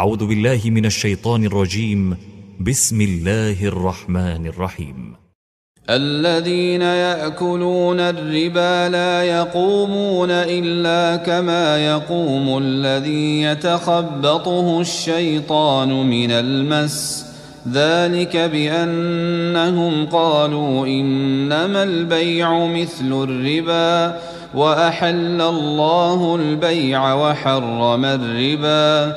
أعوذ بالله من الشيطان الرجيم. بسم الله الرحمن الرحيم. الذين يأكلون الربا لا يقومون إلا كما يقوم الذي يتخبطه الشيطان من المس. ذلك بأنهم قالوا إنما البيع مثل الربا وأحل الله البيع وحرم الربا.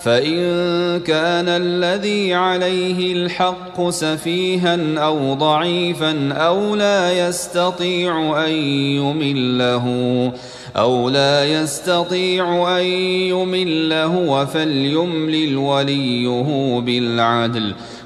فإن كان الذي عليه الحق سفيها أو ضعيفا أو لا يستطيع أن يمله أو لا يستطيع أن يمله فليملل وليه بالعدل.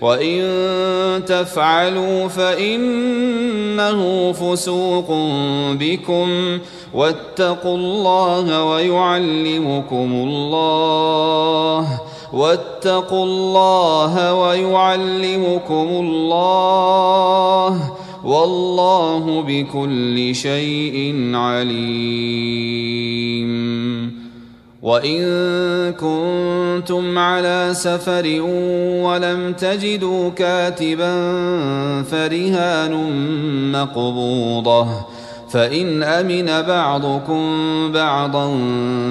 وإن تفعلوا فإنه فسوق بكم واتقوا الله ويعلمكم الله واتقوا الله ويعلمكم الله والله بكل شيء عليم وإن كنتم على سفر ولم تجدوا كاتبا فرهان مقبوضة فإن أمن بعضكم بعضا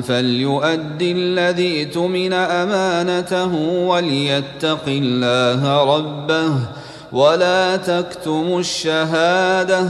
فليؤد الذي ائتمن أمانته وليتق الله ربه ولا تكتموا الشهاده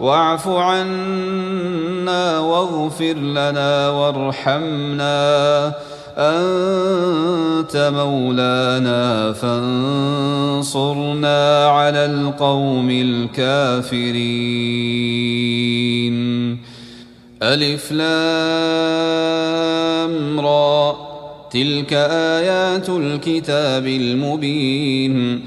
واعف عنا واغفر لنا وارحمنا. أنت مولانا فانصرنا على القوم الكافرين. ألف لام را. تلك آيات الكتاب المبين.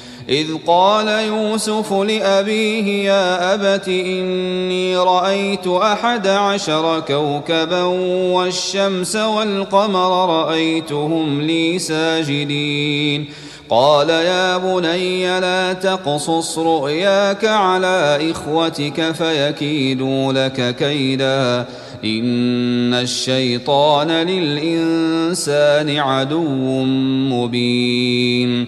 إذ قال يوسف لأبيه يا أبت إني رأيت أحد عشر كوكبا والشمس والقمر رأيتهم لي ساجدين. قال يا بني لا تقصص رؤياك على إخوتك فيكيدوا لك كيدا. إن الشيطان للإنسان عدو مبين.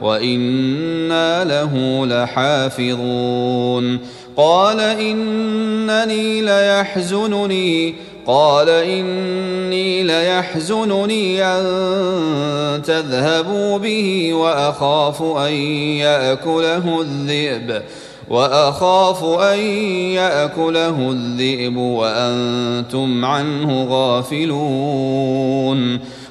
وأنا له لحافظون قال انني ليحزنني قال إني ليحزنني أن تذهبوا به وأخاف أن يأكله الذئب وأخاف أن يأكله الذئب وأنتم عنه غافلون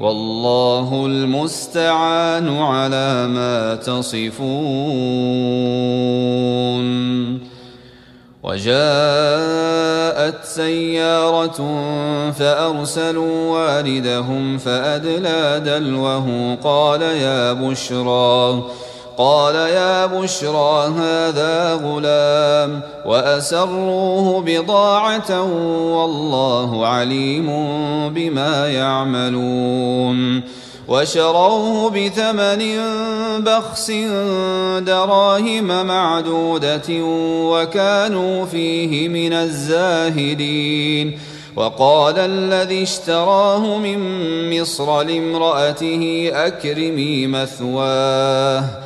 والله المستعان على ما تصفون. وجاءت سيارة فأرسلوا والدهم فأدلى دلوه قال يا بشرى قال يا بشرى هذا غلام وأسروه بضاعة والله عليم بما يعملون وشروه بثمن بخس دراهم معدودة وكانوا فيه من الزاهدين وقال الذي اشتراه من مصر لامرأته أكرمي مثواه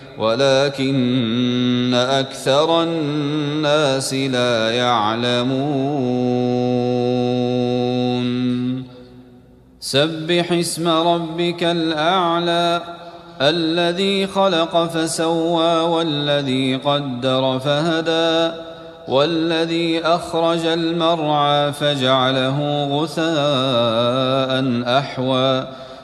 ولكن أكثر الناس لا يعلمون. سبح اسم ربك الأعلى الذي خلق فسوى والذي قدر فهدى والذي أخرج المرعى فجعله غثاء أحوى.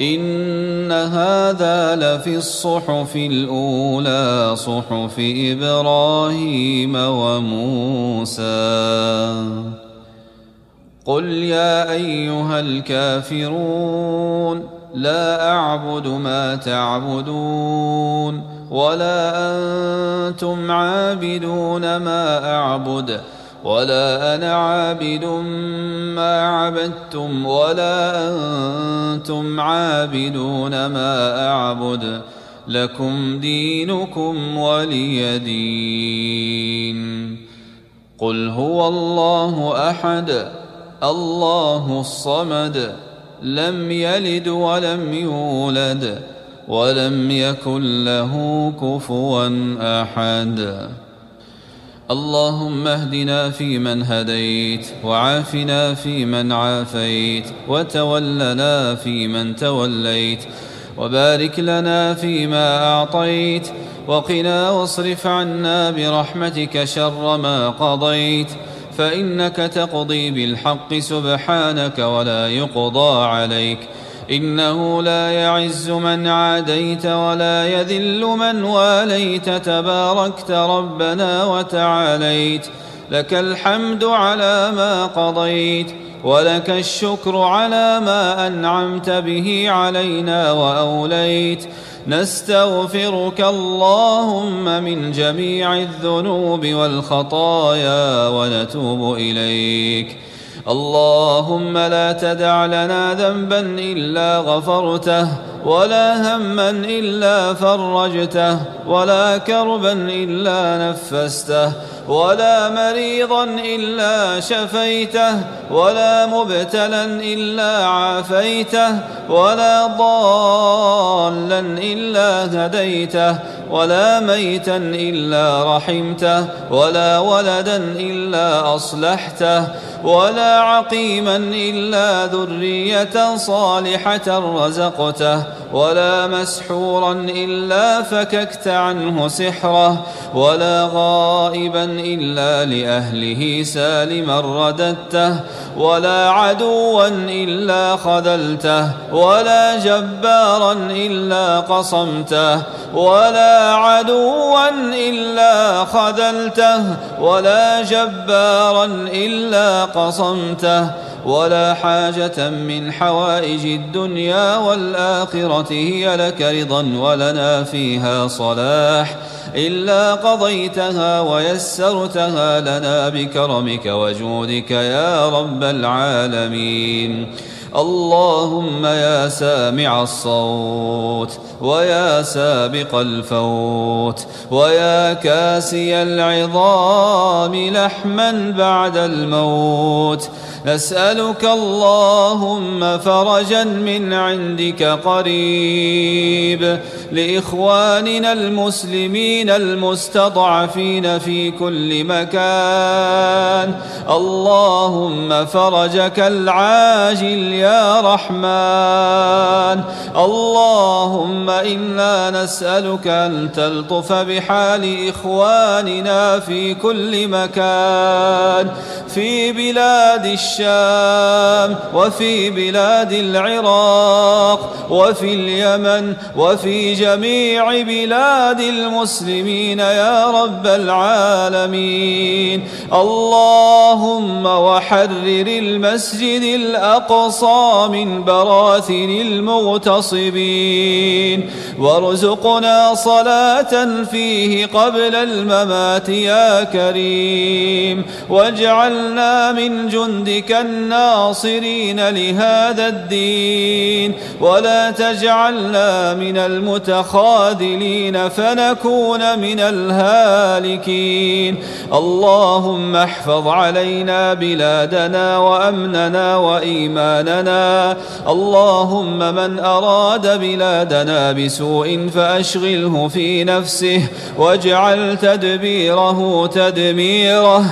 إن هذا لفي الصحف الأولى صحف إبراهيم وموسى. قل يا أيها الكافرون لا أعبد ما تعبدون ولا أنتم عابدون ما أعبد. ولا أنا عابد ما عبدتم ولا أنتم عابدون ما أعبد لكم دينكم ولي دين. قل هو الله أحد الله الصمد لم يلد ولم يولد ولم يكن له كفوا أحد. اللهم اهدنا فيمن هديت وعافنا فيمن عافيت وتولنا فيمن توليت وبارك لنا فيما أعطيت وقنا واصرف عنا برحمتك شر ما قضيت فإنك تقضي بالحق سبحانك ولا يقضى عليك إنه لا يعز من عاديت ولا يذل من واليت. تباركت ربنا وتعاليت. لك الحمد على ما قضيت. ولك الشكر على ما أنعمت به علينا وأوليت. نستغفرك اللهم من جميع الذنوب والخطايا ونتوب إليك. اللهم لا تدع لنا ذنبا إلا غفرته ولا هما إلا فرجته ولا كربا إلا نفسته ولا مريضا إلا شفيته ولا مبتلا إلا عافيته ولا ضالا إلا هديته ولا ميتا إلا رحمته ولا ولدا إلا أصلحته ولا عقيما إلا ذرية صالحة رزقته ولا مسحورا إلا فككت عنه سحره ولا غائبا إلا لأهله سالما رددته ولا عدوا إلا خذلته ولا جبارا إلا قصمته ولا عدوا إلا خذلته ولا جبارا إلا قصمته ولا حاجة من حوائج الدنيا والآخرة هي لك رضا ولنا فيها صلاح. إلا قضيتها ويسرتها لنا بكرمك وجودك يا رب العالمين. اللهم يا سامع الصوت ويا سابق الفوت ويا كاسي العظام لحما بعد الموت نسألك اللهم فرجا من عندك قريب لإخواننا المسلمين المستضعفين في كل مكان. اللهم فرجك العاجل يا رحمن. اللهم إنا نسألك أن تلطف بحال إخواننا في كل مكان. في بلاد الشام وفي بلاد العراق وفي اليمن وفي جميع بلاد المسلمين يا رب العالمين. اللهم وحرر المسجد الأقصى من براثن المغتصبين. وارزقنا صلاة فيه قبل الممات يا كريم. واجعلنا من جندك الناصرين لهذا الدين. ولا تجعلنا من المتخاذلين فنكون من الهالكين. اللهم احفظ علينا بلادنا وأمننا وإيماننا. اللهم من أراد بلادنا بسوء فأشغله في نفسه. واجعل تدبيره تدميره.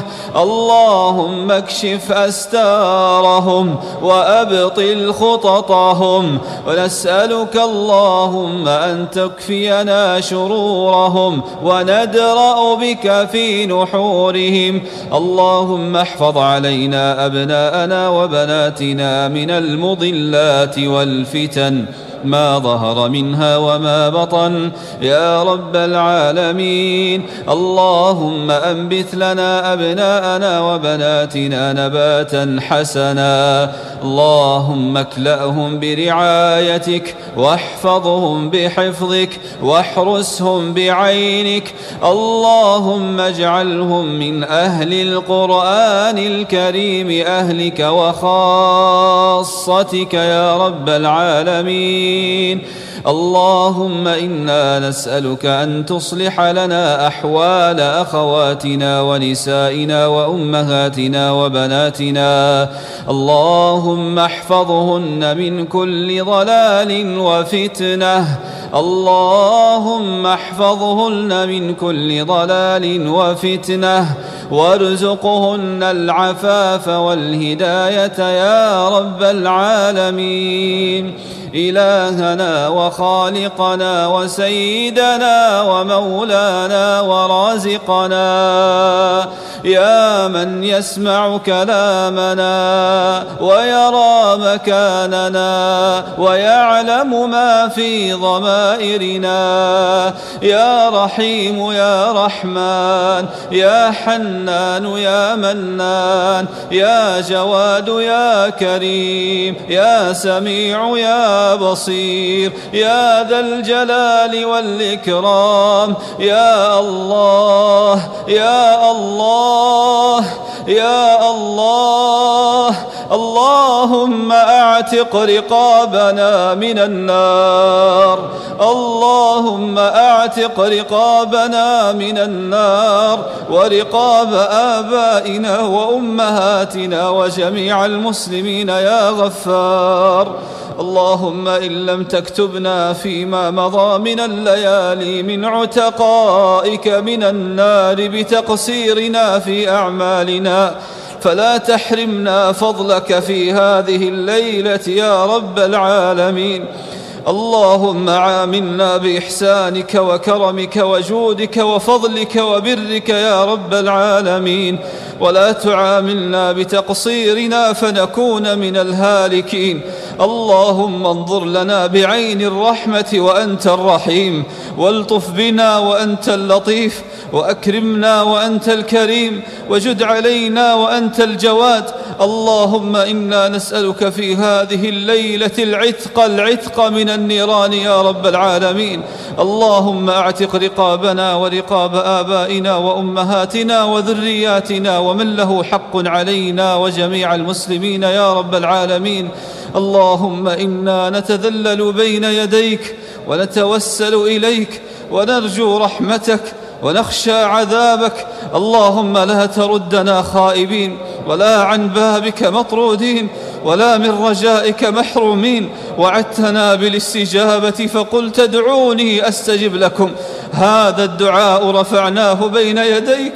اللهم اكشف أستارهم وأبطل خططهم ونسألك اللهم أن تكفينا شرورهم وندرأ بك في نحورهم. اللهم احفظ علينا أبناءنا وبناتنا من المضلات والفتن. ما ظهر منها وما بطن. يا رب العالمين اللهم أنبت لنا أبناءنا وبناتنا نباتا حسنا. اللهم اكلأهم برعايتك واحفظهم بحفظك واحرسهم بعينك. اللهم اجعلهم من أهل القرآن الكريم أهلك وخاصتك يا رب العالمين. اللهم إنا نسألك أن تصلح لنا أحوال أخواتنا ونسائنا وأمهاتنا وبناتنا. اللهم احفظهن من كل ضلال وفتنة. اللهم احفظهن من كل ضلال وفتنة. وارزقهن العفاف والهداية يا رب العالمين. إلهنا وخالقنا وسيدنا ومولانا ورازقنا. يا من يسمع كلامنا ويرى مكاننا ويعلم ما في ضمائرنا. يا رحيم يا رحمن يا حنان يا منان يا جواد يا كريم يا سميع يا بصير. يا ذا الجلال والإكرام. يا الله يا الله يا الله. اللهم أعتق رقابنا من النار. اللهم اعتق رقابنا من النار ورقاب آبائنا وأمهاتنا وجميع المسلمين يا غفار. اللهم إن لم تكتبنا فيما مضى من الليالي من عتقائك من النار بتقصيرنا في أعمالنا. فلا تحرمنا فضلك في هذه الليلة يا رب العالمين. اللهم عاملنا بإحسانك وكرمك وجودك وفضلك وبرك يا رب العالمين. ولا تعاملنا بتقصيرنا فنكون من الهالكين. اللهم انظر لنا بعين الرحمة وأنت الرحيم. والطف بنا وأنت اللطيف وأكرمنا وأنت الكريم وجد علينا وأنت الجواد. اللهم إنا نسألك في هذه الليلة العتق العتق من النيران يا رب العالمين. اللهم أعتق رقابنا ورقاب آبائنا وأمهاتنا وذرياتنا ومن له حق علينا وجميع المسلمين يا رب العالمين. اللهم إنا نتذلل بين يديك ونتوسل إليك ونرجو رحمتك ونخشى عذابك. اللهم لا تردنا خائبين ولا عن بابك مطرودين ولا من رجائك محرومين. وعدتنا بالاستجابة فقلت ادعوني أستجب لكم. هذا الدعاء رفعناه بين يديك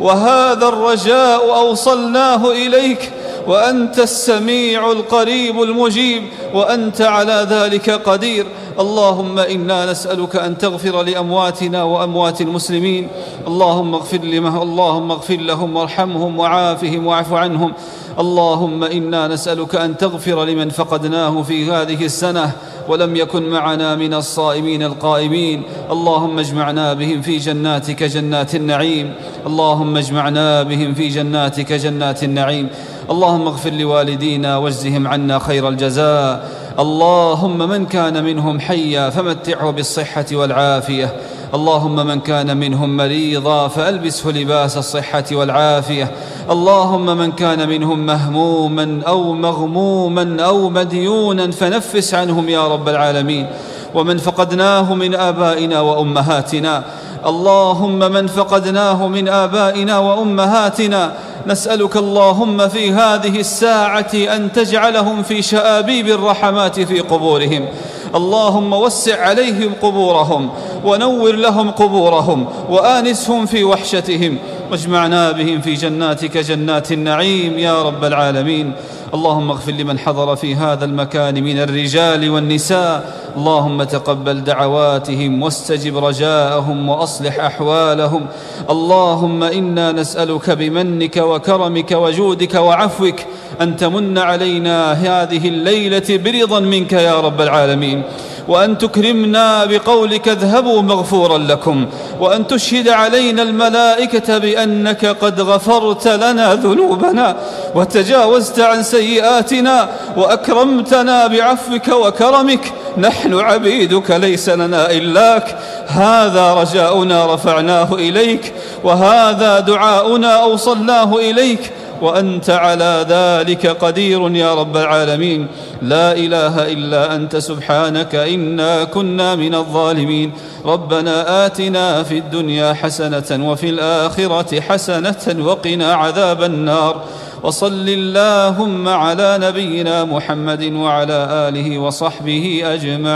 وهذا الرجاء أوصلناه إليك. وأنت السميع القريب المجيب وأنت على ذلك قدير. اللهم إنا نسألك أن تغفر لأمواتنا وأموات المسلمين. اللهم اغفر لما اللهم اغفر لهم وارحمهم وعافهم واعف عنهم. اللهم إنا نسألك أن تغفر لمن فقدناه في هذه السنة ولم يكن معنا من الصائمين القائمين. اللهم اجمعنا بهم في جناتك جنات النعيم. اللهم اجمعنا بهم في جناتك جنات النعيم. اللهم اغفر لوالدينا واجزهم عنا خير الجزاء. اللهم من كان منهم حيا فمتعه بالصحة والعافية. اللهم من كان منهم مريضا فألبسه لباس الصحة والعافية. اللهم من كان منهم مهموما أو مغموما أو مديونا فنفس عنهم يا رب العالمين. ومن فقدناه من آبائنا وأمهاتنا اللهم من فقدناه من آبائنا وأمهاتنا نسألك اللهم في هذه الساعة أن تجعلهم في شآبيب الرحمات في قبورهم. اللهم وسع عليهم قبورهم ونور لهم قبورهم وآنسهم في وحشتهم. واجمعنا بهم في جناتك جنات النعيم يا رب العالمين. اللهم اغفر لمن حضر في هذا المكان من الرجال والنساء. اللهم تقبل دعواتهم واستجب رجاءهم وأصلح أحوالهم. اللهم إنا نسألك بمنك وكرمك وجودك وعفوك أن تمن علينا هذه الليلة برضا منك يا رب العالمين. وأن تكرمنا بقولك اذهبوا مغفورا لكم وأن تشهد علينا الملائكة بأنك قد غفرت لنا ذنوبنا وتجاوزت عن سيئاتنا وأكرمتنا بعفوك وكرمك. نحن عبيدك ليس لنا إلاك هذا رجاؤنا رفعناه إليك وهذا دعاؤنا أوصلناه إليك. وأنت على ذلك قدير يا رب العالمين. لا إله إلا أنت سبحانك إنا كنا من الظالمين. ربنا آتنا في الدنيا حسنة وفي الآخرة حسنة وقنا عذاب النار. وصل اللهم على نبينا محمد وعلى آله وصحبه أجمعين.